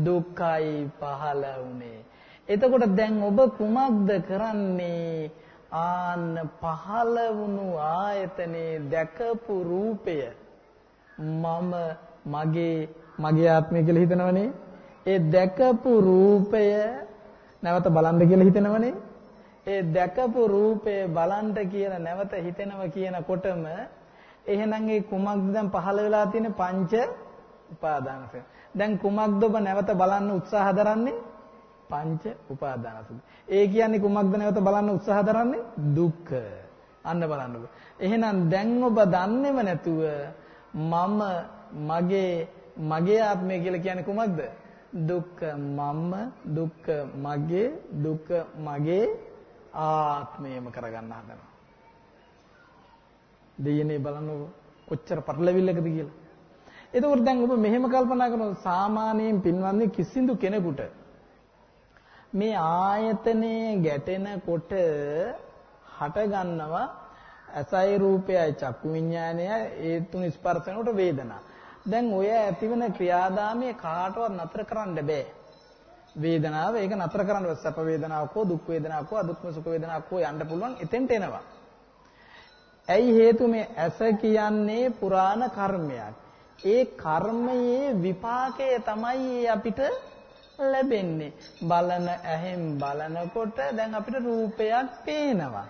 දුක්ඛයි පහළ වුණේ. එතකොට දැන් ඔබ කුමක්ද කරන්නේ? ආන්න පහළ වුණු ආයතනේ දැකපු රූපය මම මගේ මගේ ආත්මය කියලා හිතනවනේ. ඒ දැකපු රූපය නැවත බලන්න කියලා හිතනවනේ. ඒ දැකපු රූපය බලන්න කියලා නැවත හිතෙනවා කියනකොටම එහෙනම් ඒ කුමක්ද දැන් පහළ වෙලා තියෙන පංච උපාදානසය. දැන් කුමක්ද ඔබ නැවත බලන්න උත්සාහ දරන්නේ? පංච උපාදානසය. ඒ කියන්නේ කුමක්ද නැවත බලන්න උත්සාහ දරන්නේ? දුක්ඛ. අන්න බලන්නකො. එහෙනම් දැන් ඔබ දන්නේම නැතුව මම මගේ මගේ ආත්මය කියලා කියන්නේ කුමක්ද? දුක්ඛ මම දුක්ඛ මගේ දුක්ඛ මගේ ආත්මයම කරගන්න හදනවා. දෙයනේ බලන්නකො කොච්චර පටලවිල්ලකද කියලා. එතකොට දැන් ඔබ මෙහෙම කල්පනා කරනවා සාමාන්‍යයෙන් පින්වන්නේ කිසිදු කෙනෙකුට මේ ආයතනයේ ගැටෙනකොට හට ගන්නවා ඇසයි රූපයයි චක්කු විඥානයයි ඒ තුන ස්පර්ශ වෙනකොට වේදනා. දැන් ඔය ඇතිවෙන ක්‍රියාදාමයේ කාටවත් නතර කරන්න බෑ. වේදනාව ඒක නතර කරන්න බෑ. සැප වේදනාවක් හෝ දුක් වේදනාවක් හෝ අදුක්ම සුඛ වේදනාවක් හෝ යන්න පුළුවන් එතෙන්ට එනවා. ඇයි හේතු මේ ඇස කියන්නේ පුරාණ කර්මයක්. ඒ කර්මයේ විපාකය තමයි අපිට ලැබෙන්නේ. බලන ඇහෙන් බලනකොට දැන් අපිට රූපයක් පේනවා.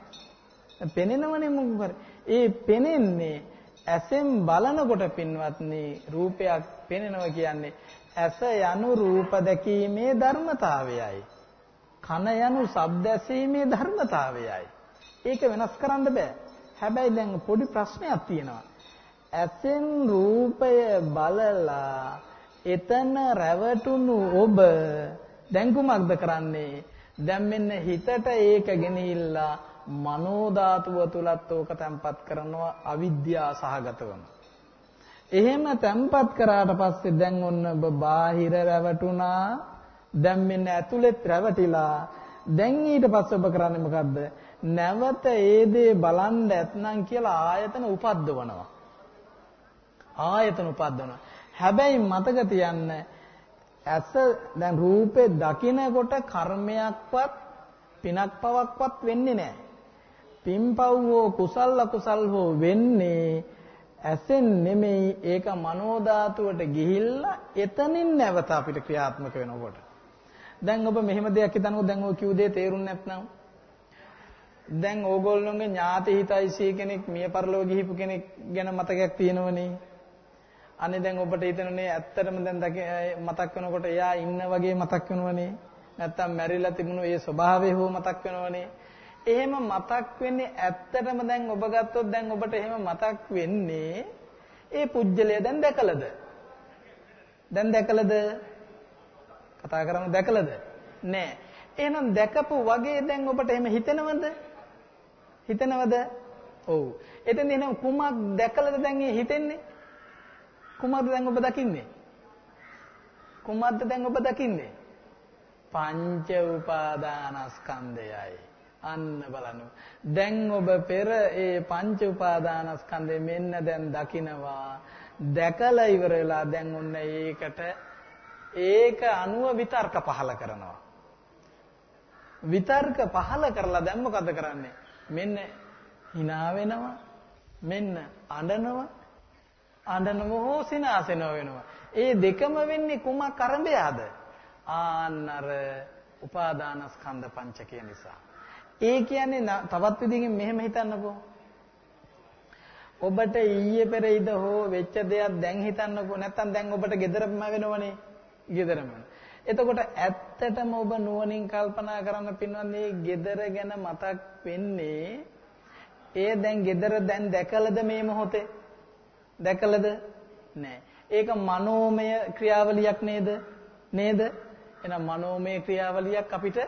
පෙනෙනවනේ මොකද? ඒ පෙනෙන්නේ ඇසෙන් බලනකොට පින්වත්නි රූපයක් පෙනෙනවා කියන්නේ ඇස යනු රූප දැකීමේ ධර්මතාවයයි. කන යනු ශබ්ද ඇසීමේ ධර්මතාවයයි. ඒක වෙනස් කරන්න බෑ. හැබැයි දැන් පොඩි ප්‍රශ්නයක් තියෙනවා. ඇසෙන් රූපය බලලා එතන රැවටුණු ඔබ දැන් කුමක්ද කරන්නේ? දැන් මෙන්න හිතට ඒක ගෙනිහිල්ලා මනෝ ධාතුව තුලත් ඕක තැම්පත් කරනවා අවිද්‍යාව සහගතවම. එහෙම තැම්පත් කරාට පස්සේ දැන් ඔන්න ඔබ බාහිර රැවටුණා. දැන් මෙන්න ඇතුළෙත් රැවටිලා. දැන් ඊට පස්සේ ඔබ කරන්නේ මොකද්ද? නැවත ඒ දේ බලන්න ඇතනම් කියලා ආයතන උපද්දවනවා. ආයතන උපද්දවනවා. හැබැයි මතක තියන්න ඇස දැන් රූපේ දකිනකොට කර්මයක්වත් පිනක් පවක්වත් වෙන්නේ නැහැ. පින්පව් හෝ කුසල් අකුසල් හෝ වෙන්නේ ඇසෙන් නෙමෙයි ඒක මනෝ ධාතුවට ගිහිල්ලා එතනින් නැවත අපිට ක්‍රියාත්මක වෙනකොට දැන් ඔබ මෙහෙම දෙයක් හිතනකො දැන් ඔය කිව් දේ තේරුන්නේ නැත්නම් දැන් ඕගොල්ලෝගේ ඥාති හිතයිසී කෙනෙක් මිය පරලෝ ගිහිපු කෙනෙක් ගැන මතකයක් තියෙනවනේ. අනේ දැන් ඔබට හිතෙනනේ ඇත්තටම දැන් මතක් වෙනකොට එයා ඉන්න වගේ මතක් වෙනවනේ. නැත්තම් මැරිලා තිබුණු ඒ ස්වභාවය හෝ මතක් වෙනවනේ. එහෙම මතක් වෙන්නේ ඇත්තටම දැන් ඔබ ගත්තොත් දැන් ඔබට එහෙම මතක් වෙන්නේ ඒ පුජ්‍යලය දැන් දැකලද? දැන් දැකලද? කතා කරමු දැකලද? නෑ. එහෙනම් දැකපු වගේ දැන් ඔබට එහෙම හිතෙනවද? හිතෙනවද? ඔව්. එතෙන් එහෙනම් කුමක් දැකලද දැන් හිතෙන්නේ? කුමක්ද දැන් ඔබ දකින්නේ? කුමක්ද දැන් ඔබ දකින්නේ? පංච උපාදානස්කන්ධයයි. අන්න බලන්න. දැන් ඔබ පෙර ඒ පංච උපාදානස්කන්ධය මෙන්න දැන් දකිනවා. දැකලා ඉවර වෙලා දැන් ඔන්න ඒකට ඒක අනුව විතර්ක පහල කරනවා. විතර්ක පහල කරලා දැන් මොකද කරන්නේ? මෙන්න hina වෙනවා. මෙන්න අඬනවා. අඬනව හෝ සිනාසෙනව වෙනවා. ඒ දෙකම වෙන්නේ කුමක් අරඹයාද? ආන්න අර උපාදානස්කන්ධ පංචකය නිසා. ඒ කියන්නේ තවත් විදිහකින් මෙහෙම හිතන්නකෝ. ඔබට ඊයේ පෙරේද හෝ වෙච්ච දෙයක් දැන් හිතන්නකෝ. නැත්තම් දැන් ඔබට gederම වෙනවනේ. gederම. එතකොට ඇත්තටම ඔබ නුවණින් කල්පනා කරන්න පින්වත් මේ gedara ගැන මතක් වෙන්නේ ඒ දැන් gedara දැන් දැකලද මේ මොහොතේ? දැකලද? නෑ. ඒක මනෝමය ක්‍රියාවලියක් නේද? නේද? එහෙනම් මනෝමය ක්‍රියාවලියක් අපිට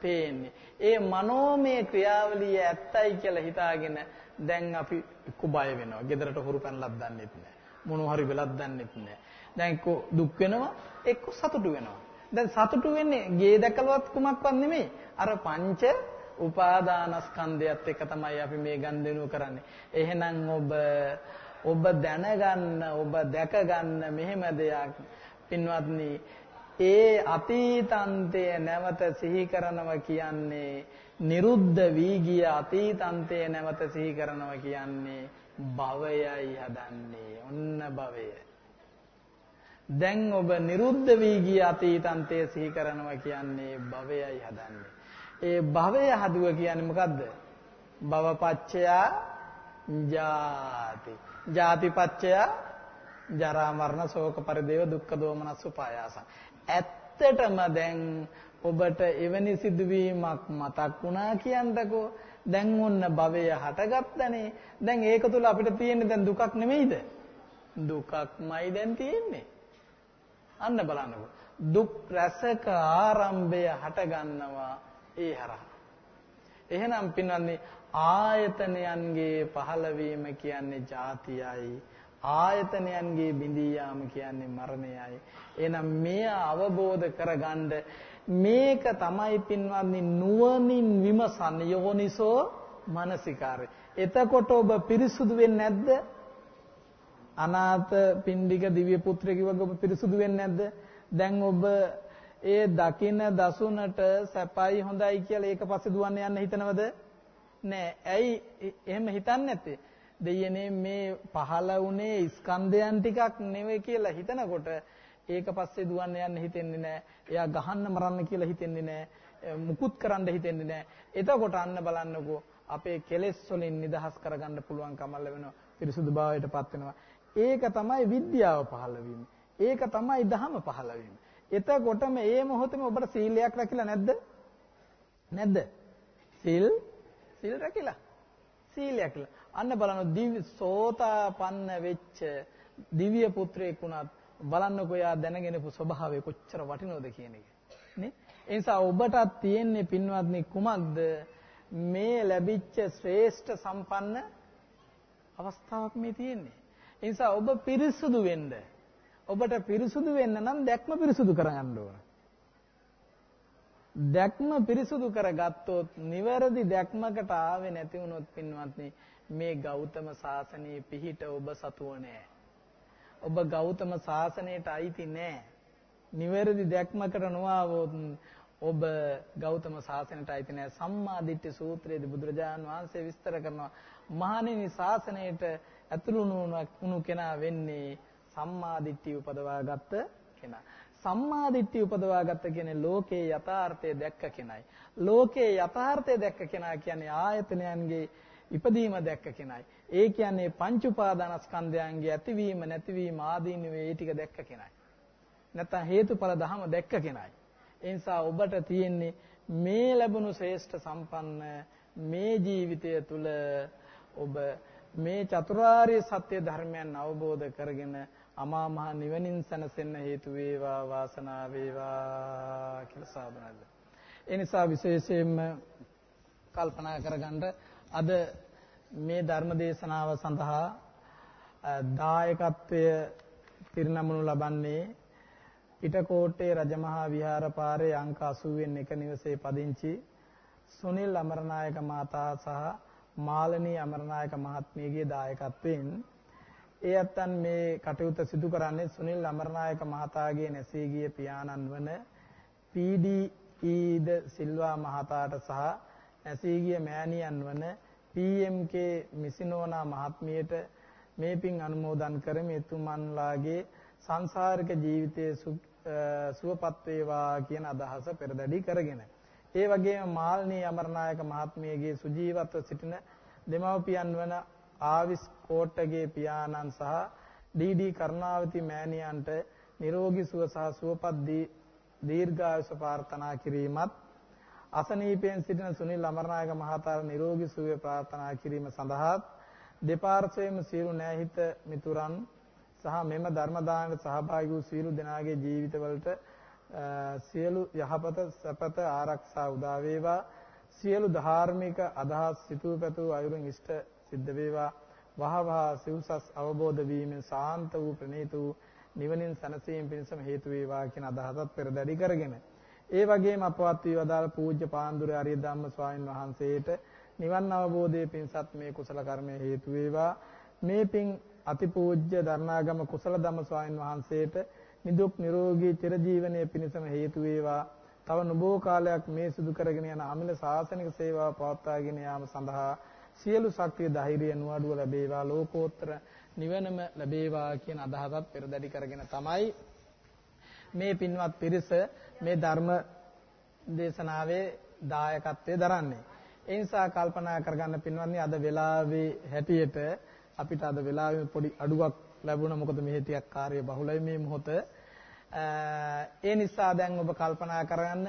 පේන්නේ. ඒ මනෝමය ක්‍රියාවලිය ඇත්තයි කියලා හිතාගෙන දැන් අපි කුබය වෙනවා. ගෙදරට හුරු පැනලක් දන්නෙත් නෑ. මොනවා හරි වෙලක් දන්නෙත් නෑ. දැන් එක්ක දුක් වෙනවා, එක්ක සතුටු වෙනවා. දැන් සතුටු වෙන්නේ ගේ දැකලවත් කුමක්වත් නෙමෙයි. අර පංච උපාදානස්කන්ධයත් එක තමයි අපි මේ ගන්දෙනු කරන්නේ. එහෙනම් ඔබ ඔබ දැනගන්න, ඔබ දැකගන්න මෙහෙම දෙයක් පින්වත්නි ඒ අතීතන්තය නැවත සිහි කරනවා කියන්නේ නිරුද්ධ වී ගිය අතීතන්තය නැවත සිහි කරනවා කියන්නේ භවයයි හදන්නේ ඔන්න භවය. දැන් ඔබ නිරුද්ධ වී ගිය අතීතන්තය සිහි කරනවා කියන්නේ භවයයි හදන්නේ. ඒ භවය හදුව කියන්නේ මොකද්ද? භවපච්චයා ජාති ජාතිපච්චයා ජරා මරණ ශෝක පරිදේව දුක්ඛ දෝමනස් උපායාසං ඇත්තටම දැන් ඔබට එවැනි සිදුවීමක් මතක් වුණා කියන්නකෝ. දැන් ඔන්න භවය හටගත්තනේ. දැන් ඒක තුල අපිට තියෙන්නේ දැන් දුකක් නෙමෙයිද? දුකක්මයි දැන් තියෙන්නේ. අන්න බලන්නකෝ. දුක් රසක ආරම්භය හටගන්නවා ඒ හරහා. එහෙනම් පින්වත්නි ආයතනයන්ගේ පහළවීම කියන්නේ ජාතියයි ආයතනයන්ගේ බිඳී යාම කියන්නේ මරණයයි. එහෙනම් මෙය අවබෝධ කරගන්න මේක තමයි පින්වත්නි නුවණින් විමසන්න යෝනිසෝ මානසිකාරය. එතකොට ඔබ පිරිසුදු වෙන්නේ නැද්ද? අනාථ පින්ඩික දිව්‍ය පුත්‍රයෙක් වගේ ඔබ පිරිසුදු වෙන්නේ නැද්ද? දැන් ඔබ ඒ දකින දසුනට සැපයි හොඳයි කියලා ඒක පස්සේ දුවන්න යන්න හිතනවද? නෑ. ඇයි එහෙම හිතන්නේ නැත්තේ? දෙයනේ මේ පහළ වුණේ ස්කන්ධයන් ටිකක් නෙවෙයි කියලා හිතනකොට ඒක පස්සේ දුවන්න යන්න හිතෙන්නේ නැහැ. එයා ගහන්න මරන්න කියලා හිතෙන්නේ නැහැ. මුකුත් කරන්න හිතෙන්නේ නැහැ. එතකොට අන්න බලන්නකෝ අපේ කෙලෙස් වලින් නිදහස් කරගන්න පුළුවන් කමල් වෙනවා. පිරිසුදු භාවයටපත් වෙනවා. ඒක තමයි විද්‍යාව පහළ වීම. ඒක තමයි ධහම පහළ වීම. එතකොටම මේ මොහොතේම ඔබට සීලයක් රැකිලා නැද්ද? නැද්ද? සීල් සීල් රැකිලා. සීලයක් කියලා. අන්න බලන්න දිව්‍ය සෝතාපන්න වෙච්ච දිව්‍ය පුත්‍රයෙක් වුණත් බලන්නකෝ යා දැනගෙනපු ස්වභාවය කොච්චර වටිනවද කියන එක. නේ? ඒ නිසා ඔබටත් තියෙන්නේ පින්වත්නි කුමක්ද මේ ලැබිච්ච ශ්‍රේෂ්ඨ සම්පන්න අවස්ථාවක් මේ තියෙන්නේ. ඒ නිසා ඔබ පිරිසුදු වෙන්න. ඔබට පිරිසුදු වෙන්න නම් දැක්ම පිරිසුදු කරගන්න ඕන. දැක්ම පිරිසුදු කරගත්තොත් නිවැරදි දැක්මකට ආවේ නැති වුණොත් පින්වත්නි මේ ගෞතම සාසනයේ පිහිට ඔබ සතුව නෑ. ඔබ ගෞතම සාසනයට අයිති නෑ. නිවැරදි දැක්මකට නොආවොත් ඔබ ගෞතම සාසනයට අයිති නෑ. සම්මා දිට්ඨි සූත්‍රයේදී බුදුරජාන් වහන්සේ විස්තර කරනවා මහණෙනි සාසනයට ඇතුළු වුණු කෙනා වෙන්නේ සම්මා දිට්ඨිය උපදවා ගත්ත කෙනා. සම්මා දිට්ඨිය උපදවාගත්ත කියන්නේ ලෝකේ යථාර්ථය දැක්ක කෙනයි. ලෝකේ යථාර්ථය දැක්ක කෙනා කියන්නේ ආයතනයන්ගේ ඉපදීම දැක්ක කෙනයි. ඒ කියන්නේ පංච උපාදානස්කන්ධයන්ගේ ඇතිවීම නැතිවීම ආදීනවේ ඒ ටික දැක්ක කෙනයි. නැත්නම් හේතුඵල ධහම දැක්ක කෙනයි. ඒ නිසා ඔබට තියෙන්නේ මේ ලැබුණු ශ්‍රේෂ්ඨ සම්පන්න මේ ජීවිතය තුළ ඔබ මේ චතුරාර්ය සත්‍ය ධර්මයන් අවබෝධ කරගෙන අමා මහ නිවනින් සැනසෙන්න හේතු වේවා වාසනාව වේවා කියලා සාදුනාද. ඒ නිසා විශේෂයෙන්ම කල්පනා කරගන්න අද මේ ධර්ම දේශනාව සඳහා දායකත්වය පිරිනමනු ලබන්නේ පිටකෝට්ටේ රජමහා විහාර පාරේ අංක 80 වෙනි එක නිවසේ පදිංචි සුනිල් අමරනායක මහතා සහ මාලනී අමරනායක මහත්මියගේ දායකත්වයෙන් ඒ අත්තන් මේ කටයුත්ත සිදු කරන්නේ සුනිල් අමරනායක මහතාගේ නැසී ගිය පියාණන් වන පී.ඩී.ඊ.ද සිල්වා මහතාට සහ නැසී ගිය මෑණියන් වන පී.එම්.කේ මිසිනෝනා මහත්මියට මේ පින් අනුමෝදන් කරමි. එතුමන්ලාගේ සංසාරික ජීවිතයේ සුවපත් වේවා කියන අදහස පෙරදැඩි කරගෙන. ඒ වගේම මාල්නී අමරනායක මහත්මියගේ සුජීවත්ව සිටින දෙමව්පියන් වන ආවිස් කෝට්ටගේ පියාණන් සහ ඩී.ඩී. කරුණාවති මෑණියන්ට නිරෝගී සුව සහ සුවපත් දීර්ඝායුෂ ප්‍රාර්ථනා කිරීමත් අසනීපයෙන් සිටින සුනිල් අමරනායක මහතාට නිරෝගී සුවය ප්‍රාර්ථනා කිරීම සඳහා දෙපාර්ශ්වයේම සියලු නෑහිත මිතුරන් සහ මෙම ධර්ම දානට සහභාගී වූ සියලු දෙනාගේ ජීවිතවලට සියලු යහපත සැපත ආරක්ෂා උදා වේවා සියලු ධාර්මික අදහස් සිතූ පැතූ අයුරින් ඉෂ්ට සිද්ධ වේවා. වහවහ සිව්සස් අවබෝධ වීමෙන් සාන්ත වූ ප්‍රණීත වූ නිවනින් සැනසීම පිණිසම හේතු වේවා කියන අදහසත් පෙරදැඩි කරගෙන. ඒ වගේම අපවත් වී වදාළ පූජ්‍ය පාන්දුරේ ආර්ය ධම්ම ස්වාමින් වහන්සේට නිවන් අවබෝධයේ පිණසත් මේ කුසල කර්මය හේතු වේවා. මේ පින් අතිපූජ්‍ය දරණාගම කුසල ධම්ම ස්වාමින් වහන්සේට නිදුක් නිරෝගී චිරජීවනයේ පිණසම හේතු වේවා. තව නොබෝ කාලයක් මේ සිදු කරගෙන යන අමිල ශාසනික සේවාව පවත්වාගෙන යාම සඳහා සියලු ශක්තිය ධෛර්යය නුවඩුව ලැබේවා ලෝකෝත්තර නිවනම ලැබේවා කියන අදහසත් පෙරදැඩි කරගෙන තමයි මේ පින්වත් පිරිස මේ ධර්ම දේශනාවේ දායකත්වයේ දරන්නේ. ඒ නිසා කල්පනා කරගන්න පින්වත්නි අද වෙලාවේ හැටියට අපිට අද වෙලාවේ පොඩි අඩුවක් ලැබුණා මොකද මේ ටිකක් කාර්ය බහුලයි මේ මොහොත. ඒ නිසා දැන් ඔබ කල්පනා කරගන්න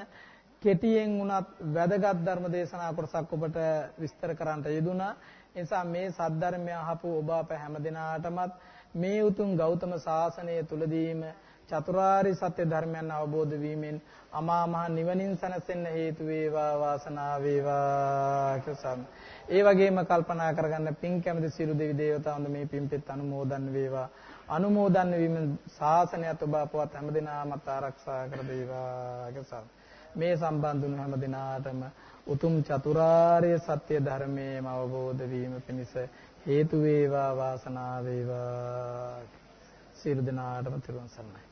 කෙටියෙන් වුණත් වැදගත් ධර්ම දේශනා කොටසක් ඔබට විස්තර කරන්නට යෙදුනා. ඒ නිසා මේ සද්ධර්මය අහපු ඔබ අප හැම දිනාටමත් මේ උතුම් ගෞතම සාසනය තුලදීම චතුරාරි සත්‍ය ධර්මයන් අවබෝධ වීමෙන් අමා මහ නිවනින් සැනසෙන්න හේතු වේවා වාසනාව වේවා කියලා. ඒ වගේම කල්පනා කරගන්න පින් කැමති සියලු දෙවි දේවතාවුන් මේ පින්පෙත් අනුමෝදන් වේවා. අනුමෝදන් වීමෙන් ශාසනයත් ඔබ අපවත් හැමදෙනාමත් ආරක්ෂා කර දේවා කියලා. මේ සම්බන්ධ වුණු හැම දිනාටම උතුම් චතුරාර්ය සත්‍ය ධර්මයේම අවබෝධ වීම පිණිස හේතු වේවා වාසනාව වේවා. සියලු දෙනාටම තෙරුවන් සරණයි.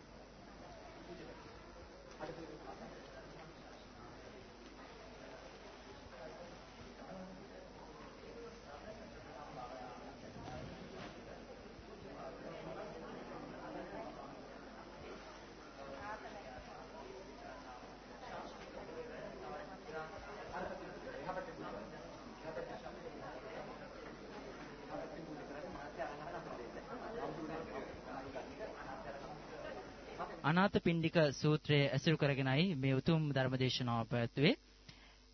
අනාථපිණ්ඩික සූත්‍රය ඇසුරු කරගෙනයි මේ උතුම් ධර්මදේශනාව පැවැත්වුවේ.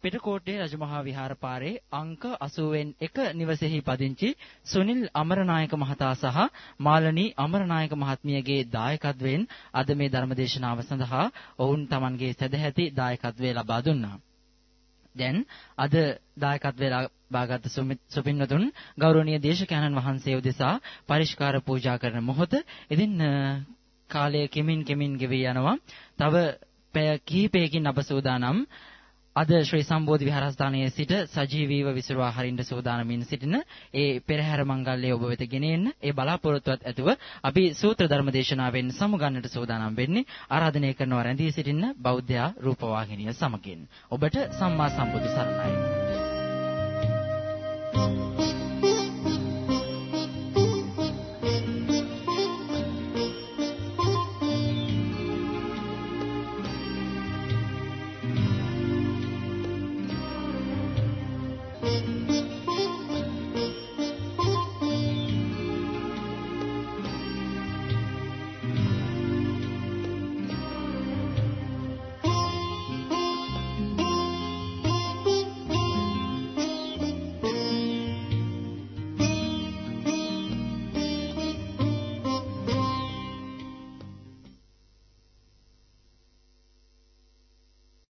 පිටකොට්ටේ රජමහා විහාර පාරේ අංක 80න් එක නිවසේහි පදිංචි සුනිල් අමරනායක මහතා සහ මාලනී අමරනායක මහත්මියගේ දායකත්වයෙන් අද මේ ධර්මදේශනාව සඳහා ඔවුන් Tamanගේ සදැහැති දායකත්වය ලබා දුන්නා. දැන් අද දායකත්වයේ ලබාගත් සුපින්වතුන් ගෞරවනීය දේශකයන්න් වහන්සේ උදෙසා පරිස්කාර පූජා කරන මොහොත ඉතින් කාලය කෙමින් කෙමින් ගෙවී යනවා. තව පැය කිහිපයකින් අප සූදානම්. අද ශ්‍රී සම්බෝධි විහාරස්ථානයේ සිට සජීවීව විසිරවා හරින්න සූදානමින් සිටින ඒ පෙරහැර මංගල්‍යය ඔබ වෙත ගෙනෙන්න ඒ බලාපොරොත්තුවත් ඇතුව අපි සූත්‍ර ධර්ම දේශනාවෙන් සමුගන්නට සූදානම් වෙන්නේ ආරාධනය කරනවා රැඳී සිටින්න බෞද්ධ රූපවාහිනිය සමගින්. ඔබට සම්මා සම්බුදු සරණයි.